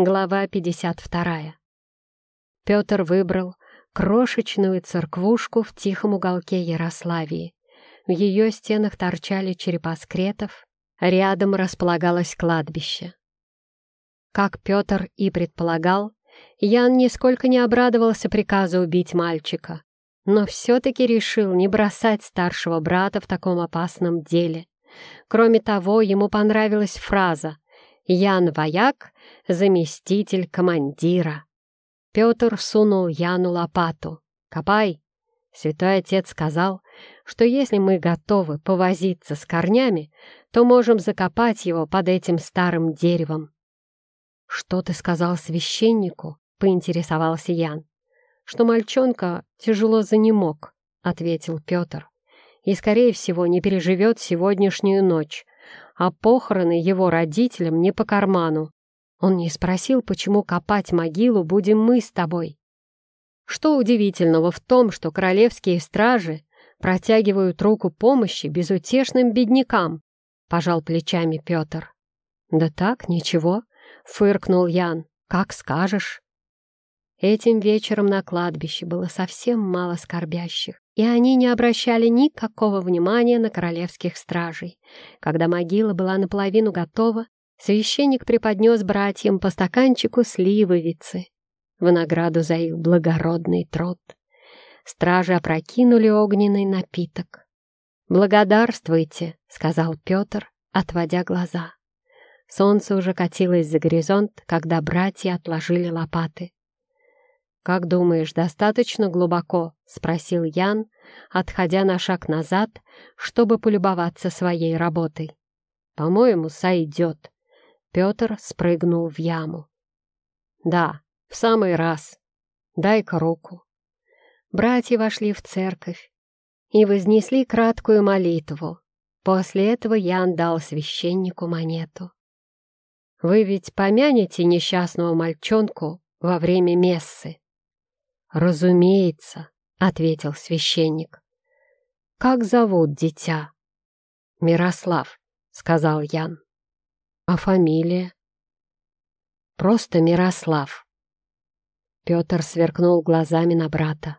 Глава 52. Петр выбрал крошечную церквушку в тихом уголке Ярославии. В ее стенах торчали черепа скретов, рядом располагалось кладбище. Как Петр и предполагал, Ян нисколько не обрадовался приказу убить мальчика, но все-таки решил не бросать старшего брата в таком опасном деле. Кроме того, ему понравилась фраза «Ян Вояк, заместитель командира». Петр сунул Яну лопату. «Копай!» Святой Отец сказал, что если мы готовы повозиться с корнями, то можем закопать его под этим старым деревом. «Что ты сказал священнику?» — поинтересовался Ян. «Что мальчонка тяжело занемог», — ответил Петр, «и, скорее всего, не переживет сегодняшнюю ночь, а похороны его родителям не по карману. Он не спросил, почему копать могилу будем мы с тобой. Что удивительного в том, что королевские стражи протягивают руку помощи безутешным беднякам, пожал плечами Петр. Да так, ничего, фыркнул Ян, как скажешь. Этим вечером на кладбище было совсем мало скорбящих, и они не обращали никакого внимания на королевских стражей. Когда могила была наполовину готова, священник преподнес братьям по стаканчику сливовицы в награду за их благородный труд. Стражи опрокинули огненный напиток. «Благодарствуйте», — сказал Петр, отводя глаза. Солнце уже катилось за горизонт, когда братья отложили лопаты. «Как думаешь, достаточно глубоко?» — спросил Ян, отходя на шаг назад, чтобы полюбоваться своей работой. «По-моему, сойдет». Петр спрыгнул в яму. «Да, в самый раз. Дай-ка руку». Братья вошли в церковь и вознесли краткую молитву. После этого Ян дал священнику монету. «Вы ведь помянете несчастного мальчонку во время мессы?» «Разумеется», — ответил священник. «Как зовут дитя?» «Мирослав», — сказал Ян. «А фамилия?» «Просто Мирослав». Петр сверкнул глазами на брата.